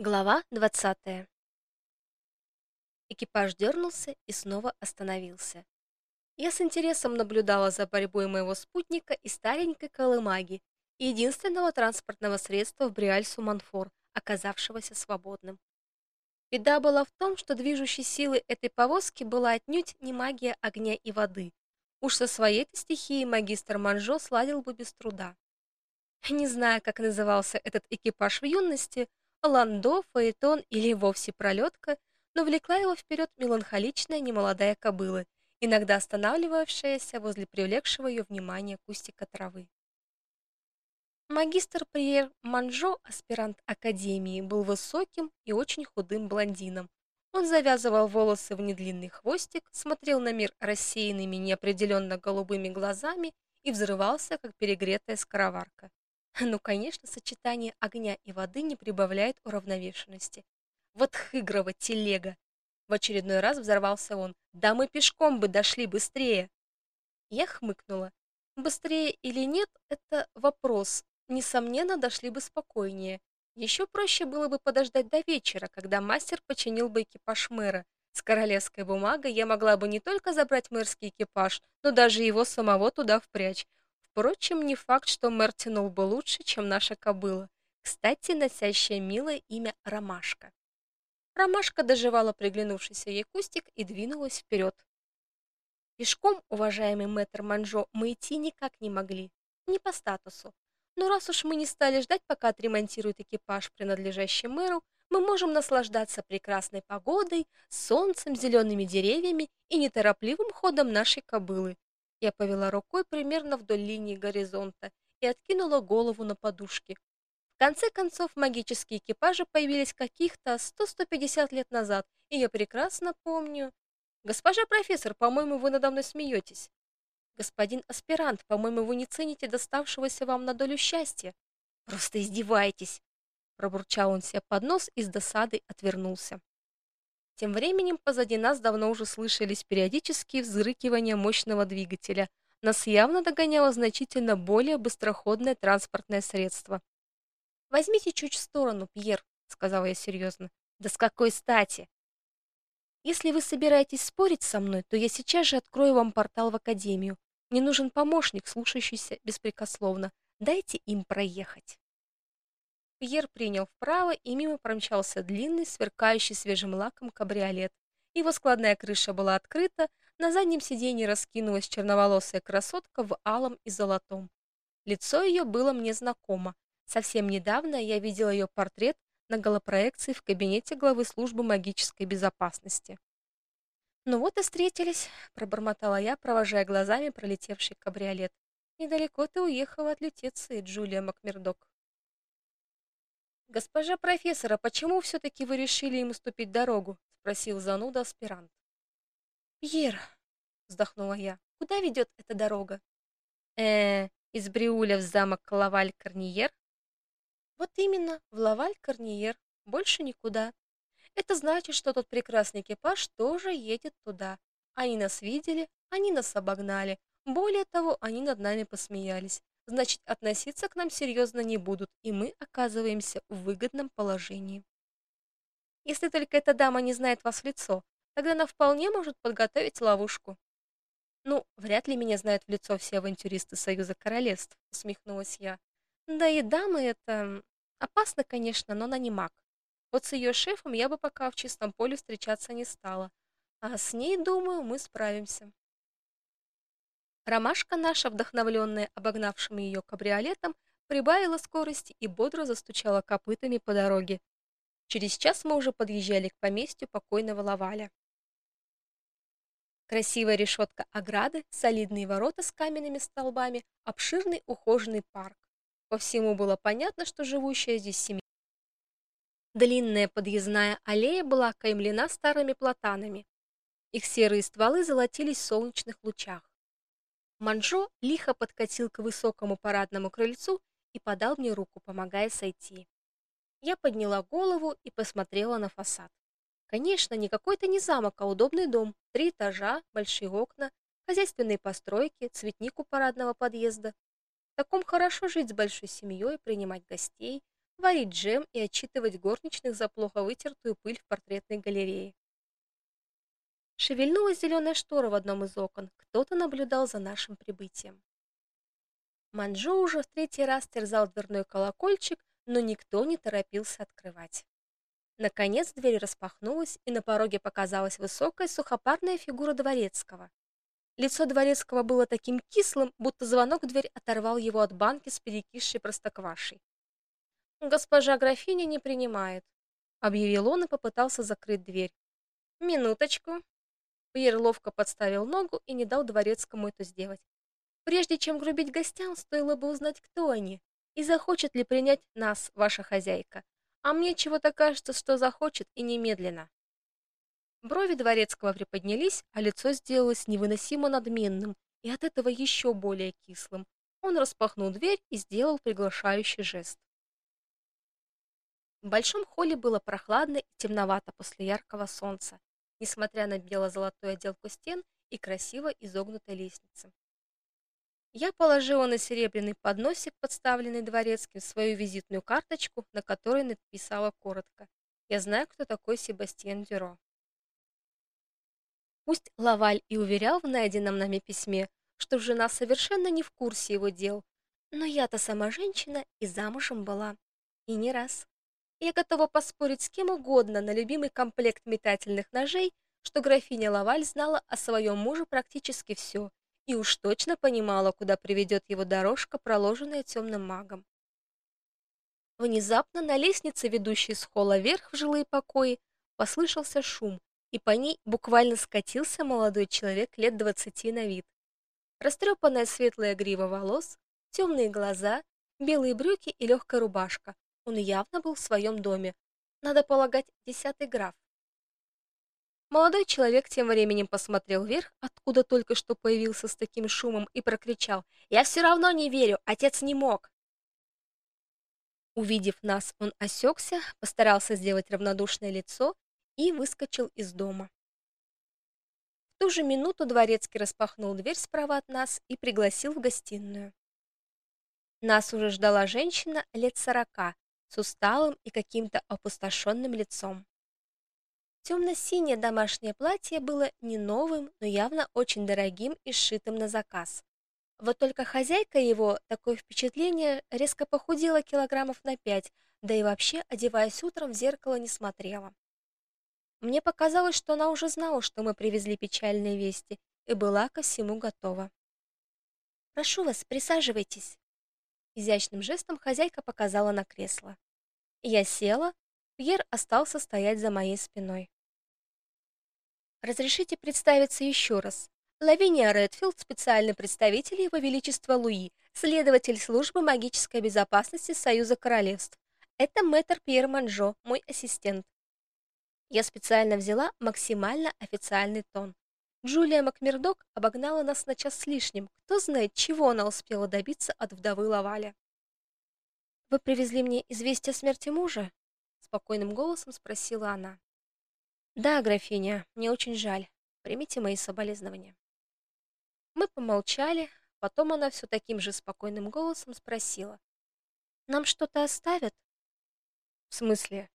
Глава 20. Экипаж дернулся и снова остановился. Я с интересом наблюдала за борьбой моего спутника и старенькой колымаги, единственного транспортного средства в Бриальсу-Манфор, оказавшегося свободным. Беда была в том, что движущей силой этой повозки была отнюдь не магия огня и воды. Уж со своей-то стихией магистр Манжо сладил бы без труда. Не знаю, как назывался этот экипаж в юности, ландо, фаэтон или вовсе пролетка, но влекла его вперед меланхоличная немолодая кобыла, иногда останавливавшаяся возле привлекшего ее внимание кустика травы. Магистр Приер Манжо, аспирант академии, был высоким и очень худым блондином. Он завязывал волосы в недлинный хвостик, смотрел на мир рассеянными неопределенно голубыми глазами и взрывался, как перегретая скороварка. Ну, конечно, сочетание огня и воды не прибавляет уравновешенности. Вот хыгрова телега. В очередной раз взорвался он. Да мы пешком бы дошли быстрее. Я хмыкнула. Быстрее или нет это вопрос. Несомненно, дошли бы спокойнее. Еще проще было бы подождать до вечера, когда мастер починил бы экипаж мэра. С королевской бумагой я могла бы не только забрать мэрский экипаж, но даже его самого туда впрячь. Впрочем, не факт, что мэр тянул бы лучше, чем наша кобыла, кстати, носящая милое имя Ромашка. Ромашка доживала приглянувшийся ей кустик и двинулась вперед. Пешком, уважаемый мэтр Манжо, мы идти никак не могли, не по статусу. Но раз уж мы не стали ждать, пока отремонтируют экипаж, принадлежащий мэру, мы можем наслаждаться прекрасной погодой, солнцем, зелеными деревьями и неторопливым ходом нашей кобылы, я повела рукой примерно вдоль линии горизонта и откинула голову на подушки. В конце концов, магические экипажи появились каких-то 100-150 лет назад, и я прекрасно помню... Госпожа профессор, по-моему, вы надо мной смеетесь. Господин аспирант, по-моему, вы не цените доставшегося вам на долю счастья. Просто издеваетесь, пробурчал он себе под нос и с досадой отвернулся. Тем временем позади нас давно уже слышались периодические взрыкивания мощного двигателя. Нас явно догоняло значительно более быстроходное транспортное средство. Возьмите чуть в сторону, Пьер, сказала я серьезно. Да с какой стати? Если вы собираетесь спорить со мной, то я сейчас же открою вам портал в академию. Мне нужен помощник, слушающийся беспрекословно. Дайте им проехать. Пьер принял вправо, и мимо промчался длинный, сверкающий свежим лаком кабриолет. Его складная крыша была открыта, на заднем сиденье раскинулась черноволосая красотка в алом и золотом. Лицо ее было мне знакомо. Совсем недавно я видела ее портрет на голопроекции в кабинете главы службы магической безопасности. Ну вот и встретились, пробормотала я, провожая глазами пролетевший кабриолет. Недалеко ты уехала от лютеции, Джулия Макмердок. Госпожа профессора, почему все таки вы решили им уступить дорогу? спросил зануда аспирант. Пьер, вздохнула я. Куда ведет эта дорога? Э, из Бриуля в замок Лаваль-Корниер? Вот именно, в Лаваль-Корниер, больше никуда. Это значит, что тот прекрасный экипаж тоже едет туда. Они нас видели, они нас обогнали. Более того, они над нами посмеялись значит, относиться к нам серьезно не будут, и мы оказываемся в выгодном положении. Если только эта дама не знает вас в лицо, тогда она вполне может подготовить ловушку. Ну, вряд ли меня знают в лицо все авантюристы Союза королевств, усмехнулась я. Да и дамы это опасно, конечно, но она не маг. Вот с ее шефом я бы пока в чистом поле встречаться не стала. А с ней, думаю, мы справимся. Ромашка наша, вдохновленная обогнавшим ее кабриолетом, прибавила скорости и бодро застучала копытами по дороге. Через час мы уже подъезжали к поместью покойного Лаваля. Красивая решетка ограды, солидные ворота с каменными столбами, обширный ухоженный парк. По всему было понятно, что живущая здесь семья. Длинная подъездная аллея была окаймлена старыми платанами. Их серые стволы золотились в солнечных лучах. Манжо лихо подкатил к высокому парадному крыльцу и подал мне руку, помогая сойти. Я подняла голову и посмотрела на фасад. Конечно, не какой-то не замок, а удобный дом. Три этажа, большие окна, хозяйственные постройки, цветник у парадного подъезда. В таком хорошо жить с большой семьей, принимать гостей. варить джем и отчитывать горничных за плохо вытертую пыль в портретной галерее. Шевельнулась зеленая штора в одном из окон. Кто-то наблюдал за нашим прибытием. Манжо уже в третий раз терзал дверной колокольчик, но никто не торопился открывать. Наконец дверь распахнулась, и на пороге показалась высокая сухопарная фигура дворецкого. Лицо дворецкого было таким кислым, будто звонок в дверь оторвал его от банки с перекисшей простоквашей. «Госпожа графиня не принимает», — объявил он и попытался закрыть дверь. «Минуточку», Пьер ловко подставил ногу и не дал дворецкому это сделать. Прежде чем грубить гостям, стоило бы узнать, кто они и захочет ли принять нас, ваша хозяйка. А мне чего-то кажется, что захочет и немедленно. Брови дворецкого приподнялись, а лицо сделалось невыносимо надменным и от этого еще более кислым. Он распахнул дверь и сделал приглашающий жест. В большом холле было прохладно и темновато после яркого солнца несмотря на бело-золотую отделку стен и красиво изогнутой лестницы. Я положила на серебряный подносик, подставленный дворецким, свою визитную карточку, на которой написала коротко: "Я знаю, кто такой Себастьян Дюро". Пусть Лаваль и уверял в найденном нами письме, что жена совершенно не в курсе его дел, но я-то сама женщина и замужем была, и не раз. Я готова поспорить с кем угодно на любимый комплект метательных ножей, что графиня Лаваль знала о своем муже практически все и уж точно понимала, куда приведет его дорожка, проложенная темным магом. Внезапно на лестнице, ведущей с холла вверх в жилые покои, послышался шум, и по ней буквально скатился молодой человек лет двадцати на вид. Растрепанная светлая грива волос, темные глаза, белые брюки и легкая рубашка, он явно был в своем доме. Надо полагать, десятый граф. Молодой человек тем временем посмотрел вверх, откуда только что появился с таким шумом, и прокричал: "Я все равно не верю, отец не мог". Увидев нас, он осекся, постарался сделать равнодушное лицо и выскочил из дома. В ту же минуту дворецкий распахнул дверь справа от нас и пригласил в гостиную. Нас уже ждала женщина лет сорока, с усталым и каким-то опустошенным лицом. Темно-синее домашнее платье было не новым, но явно очень дорогим и сшитым на заказ. Вот только хозяйка его, такое впечатление, резко похудела килограммов на пять, да и вообще, одеваясь утром, в зеркало не смотрела. Мне показалось, что она уже знала, что мы привезли печальные вести, и была ко всему готова. «Прошу вас, присаживайтесь», Изящным жестом хозяйка показала на кресло. Я села, Пьер остался стоять за моей спиной. Разрешите представиться еще раз. Лавиния Редфилд, специальный представитель Его Величества Луи, следователь службы магической безопасности Союза Королевств. Это мэтр Пьер Манжо, мой ассистент. Я специально взяла максимально официальный тон. Джулия Макмердок обогнала нас на час с лишним. Кто знает, чего она успела добиться от вдовы Лаваля. Вы привезли мне известие о смерти мужа? спокойным голосом спросила она. Да, графиня, мне очень жаль. Примите мои соболезнования. Мы помолчали, потом она все таким же спокойным голосом спросила: Нам что-то оставят? В смысле?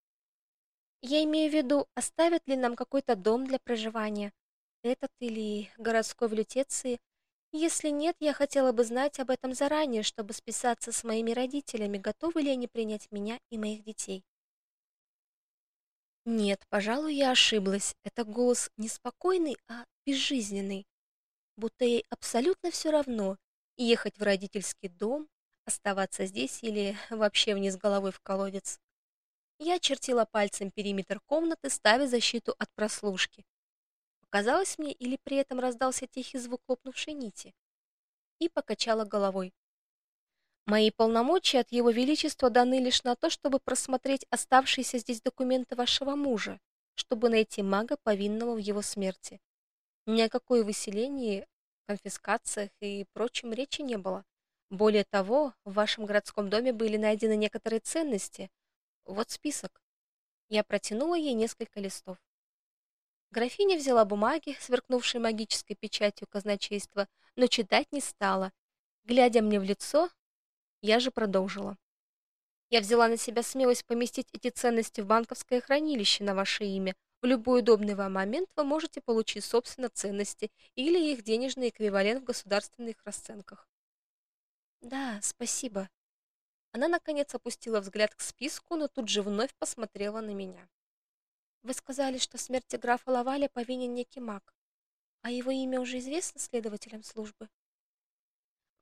Я имею в виду, оставят ли нам какой-то дом для проживания, этот или городской в Лютеции. Если нет, я хотела бы знать об этом заранее, чтобы списаться с моими родителями, готовы ли они принять меня и моих детей. Нет, пожалуй, я ошиблась. Это голос не спокойный, а безжизненный. Будто ей абсолютно все равно ехать в родительский дом, оставаться здесь или вообще вниз головой в колодец. Я чертила пальцем периметр комнаты, ставя защиту от прослушки. Казалось мне, или при этом раздался тихий звук лопнувшей нити. И покачала головой. Мои полномочия от его величества даны лишь на то, чтобы просмотреть оставшиеся здесь документы вашего мужа, чтобы найти мага, повинного в его смерти. Ни о какой выселении, конфискациях и прочем речи не было. Более того, в вашем городском доме были найдены некоторые ценности. Вот список. Я протянула ей несколько листов. Графиня взяла бумаги, сверкнувшие магической печатью казначейства, но читать не стала. Глядя мне в лицо, я же продолжила. Я взяла на себя смелость поместить эти ценности в банковское хранилище на ваше имя. В любой удобный вам момент вы можете получить собственно ценности или их денежный эквивалент в государственных расценках. Да, спасибо. Она наконец опустила взгляд к списку, но тут же вновь посмотрела на меня. Вы сказали, что в смерти графа Лаваля повинен некий маг. А его имя уже известно следователям службы?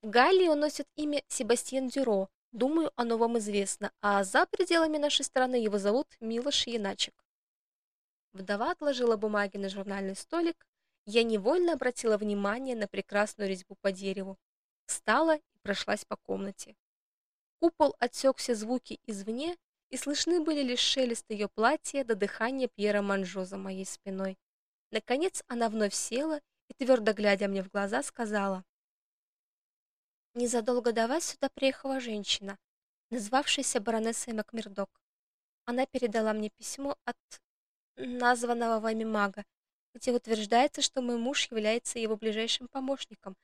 В Галлии он носит имя Себастьян Дюро. Думаю, оно вам известно, а за пределами нашей страны его зовут Милош Яначек. Вдова отложила бумаги на журнальный столик. Я невольно обратила внимание на прекрасную резьбу по дереву. Встала и прошлась по комнате. Купол отсек все звуки извне, и слышны были лишь шелест ее платья до дыхания Пьера Манжо за моей спиной. Наконец она вновь села и, твердо глядя мне в глаза, сказала. Незадолго до вас сюда приехала женщина, назвавшаяся баронессой Макмердок. Она передала мне письмо от названного вами мага, где утверждается, что мой муж является его ближайшим помощником,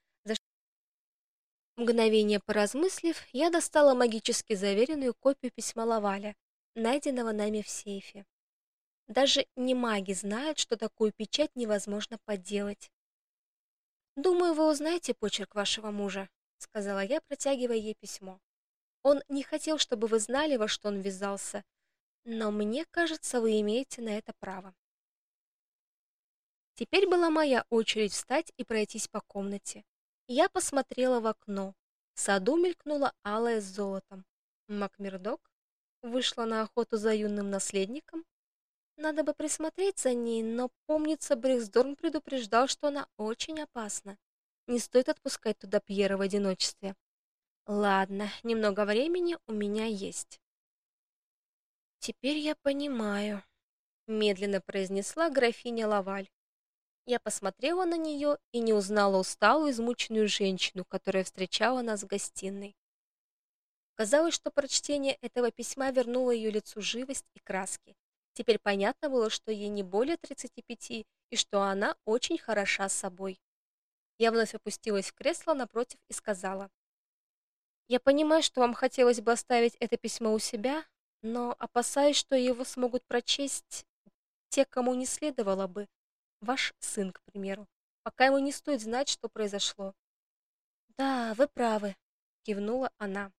Мгновение поразмыслив, я достала магически заверенную копию письма Лаваля, найденного нами в сейфе. Даже не маги знают, что такую печать невозможно подделать. Думаю, вы узнаете почерк вашего мужа, сказала я, протягивая ей письмо. Он не хотел, чтобы вы знали, во что он ввязался, но мне кажется, вы имеете на это право. Теперь была моя очередь встать и пройтись по комнате. Я посмотрела в окно. В саду мелькнула алая с золотом. Макмердок вышла на охоту за юным наследником. Надо бы присмотреть за ней, но, помнится, Бриксдорн предупреждал, что она очень опасна. Не стоит отпускать туда Пьера в одиночестве. Ладно, немного времени у меня есть. Теперь я понимаю, медленно произнесла графиня Лаваль. Я посмотрела на нее и не узнала усталую, измученную женщину, которая встречала нас в гостиной. Казалось, что прочтение этого письма вернуло ее лицу живость и краски. Теперь понятно было, что ей не более 35 и что она очень хороша собой. Я вновь опустилась в кресло напротив и сказала: "Я понимаю, что вам хотелось бы оставить это письмо у себя, но опасаюсь, что его смогут прочесть те, кому не следовало бы. Ваш сын, к примеру. Пока ему не стоит знать, что произошло. Да, вы правы, кивнула она.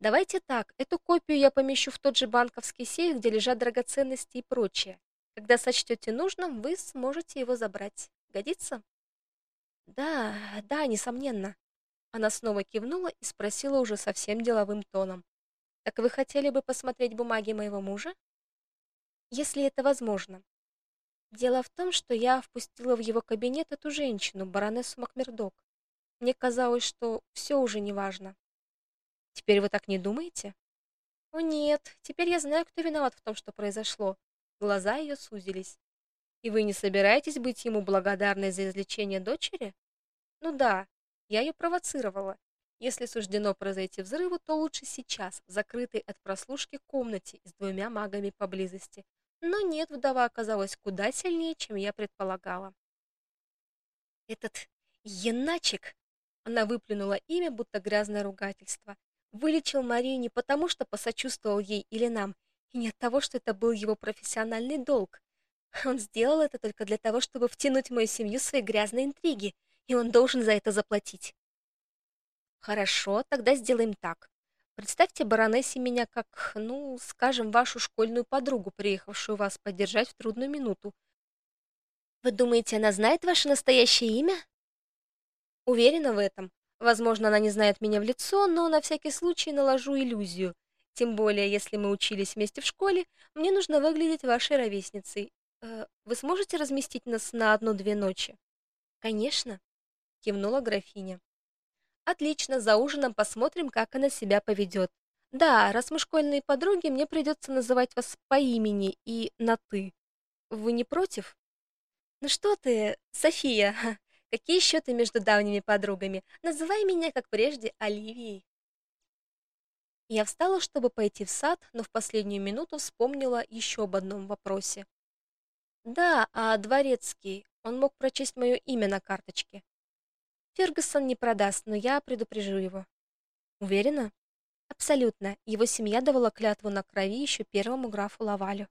Давайте так, эту копию я помещу в тот же банковский сейф, где лежат драгоценности и прочее. Когда сочтете нужным, вы сможете его забрать. Годится? Да, да, несомненно. Она снова кивнула и спросила уже совсем деловым тоном: "Так вы хотели бы посмотреть бумаги моего мужа?" Если это возможно. Дело в том, что я впустила в его кабинет эту женщину, баронессу Макмердок. Мне казалось, что все уже неважно. Теперь вы так не думаете? О нет, теперь я знаю, кто виноват в том, что произошло. Глаза ее сузились. И вы не собираетесь быть ему благодарной за излечение дочери? Ну да, я ее провоцировала. Если суждено произойти взрыву, то лучше сейчас, в закрытой от прослушки комнате с двумя магами поблизости, но нет, вдова оказалась куда сильнее, чем я предполагала. Этот Яначек, она выплюнула имя, будто грязное ругательство, вылечил Марию не потому, что посочувствовал ей или нам, и не от того, что это был его профессиональный долг. Он сделал это только для того, чтобы втянуть мою семью в свои грязные интриги, и он должен за это заплатить. Хорошо, тогда сделаем так. Представьте баронессе меня как, ну, скажем, вашу школьную подругу, приехавшую вас поддержать в трудную минуту. Вы думаете, она знает ваше настоящее имя? Уверена в этом. Возможно, она не знает меня в лицо, но на всякий случай наложу иллюзию. Тем более, если мы учились вместе в школе, мне нужно выглядеть вашей ровесницей. Э, вы сможете разместить нас на одну-две ночи? Конечно, кивнула графиня. Отлично, за ужином посмотрим, как она себя поведет. Да, раз мы школьные подруги, мне придется называть вас по имени и на ты. Вы не против? Ну что ты, София? Какие счеты между давними подругами? Называй меня, как прежде, Оливией. Я встала, чтобы пойти в сад, но в последнюю минуту вспомнила еще об одном вопросе. Да, а дворецкий, он мог прочесть мое имя на карточке. Фергюсон не продаст, но я предупрежу его. Уверена? Абсолютно. Его семья давала клятву на крови еще первому графу Лавалю.